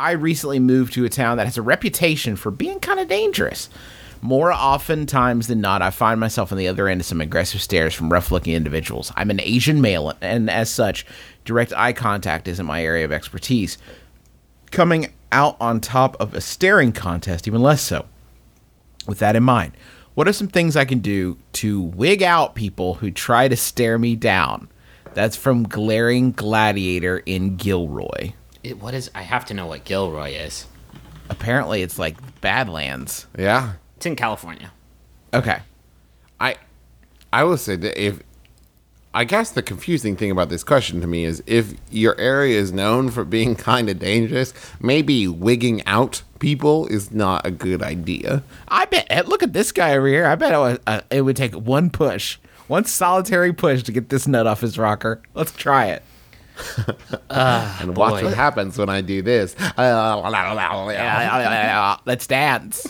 I recently moved to a town that has a reputation for being kind of dangerous. More often times than not, I find myself on the other end of some aggressive stares from rough looking individuals. I'm an Asian male, and as such, direct eye contact isn't my area of expertise. Coming out on top of a staring contest, even less so. With that in mind, what are some things I can do to wig out people who try to stare me down? That's from Glaring Gladiator in Gilroy. It, what is? I have to know what Gilroy is. Apparently, it's like Badlands. Yeah. It's in California. Okay. I I will say that if I guess the confusing thing about this question to me is if your area is known for being kind of dangerous, maybe wigging out people is not a good idea. I bet. eh, Look at this guy over here. I bet it, was, uh, it would take one push, one solitary push to get this nut off his rocker. Let's try it. And watch boy. what happens when I do this. Let's dance.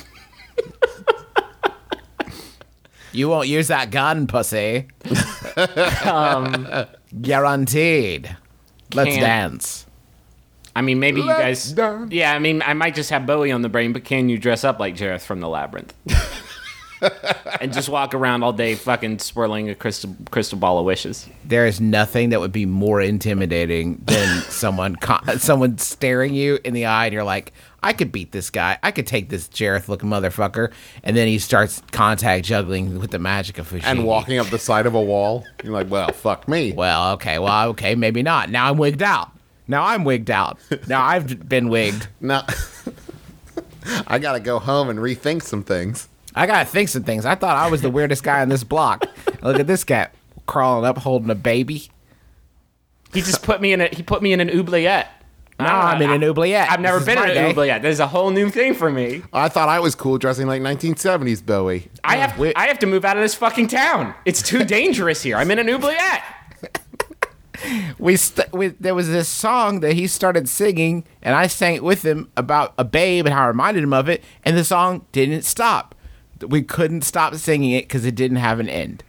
you won't use that gun, pussy. Um, Guaranteed. Let's Can't. dance. I mean, maybe you Let's guys. dance. Yeah, I mean, I might just have Bowie on the brain, but can you dress up like Jareth from the Labyrinth? And just walk around all day, fucking swirling a crystal crystal ball of wishes. There is nothing that would be more intimidating than someone co- someone staring you in the eye and you're like, I could beat this guy. I could take this Jareth looking motherfucker. And then he starts contact juggling with the magic of Fushigi. and walking up the side of a wall. You're like, well, fuck me. Well, okay, well, okay, maybe not. Now I'm wigged out. Now I'm wigged out. Now I've been wigged. Now, I gotta go home and rethink some things. I gotta think some things. I thought I was the weirdest guy on this block. Look at this cat crawling up, holding a baby. He just put me in a. He put me in an oubliette. Now I'm in an oubliette. I've never This been in an day. oubliette. This is a whole new thing for me. I thought I was cool dressing like 1970s Bowie. I have wait. I have to move out of this fucking town. It's too dangerous here. I'm in an oubliette. we, st- we there was this song that he started singing and i sang it with him about a babe and how i reminded him of it and the song didn't stop we couldn't stop singing it because it didn't have an end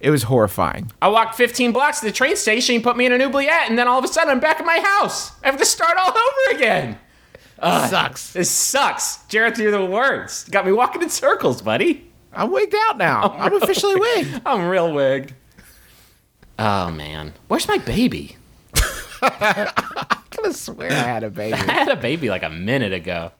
it was horrifying I walked 15 blocks to the train station. He put me in an oubliette, and then all of a sudden I'm back at my house. I have to start all over again. sucks This sucks. Jared, you're the worst. Got me walking in circles, buddy. i'm wigged out now i'm officially wigged I'm real wigged. Oh man, where's my baby? i could have swear i had a baby I had a baby like a minute ago.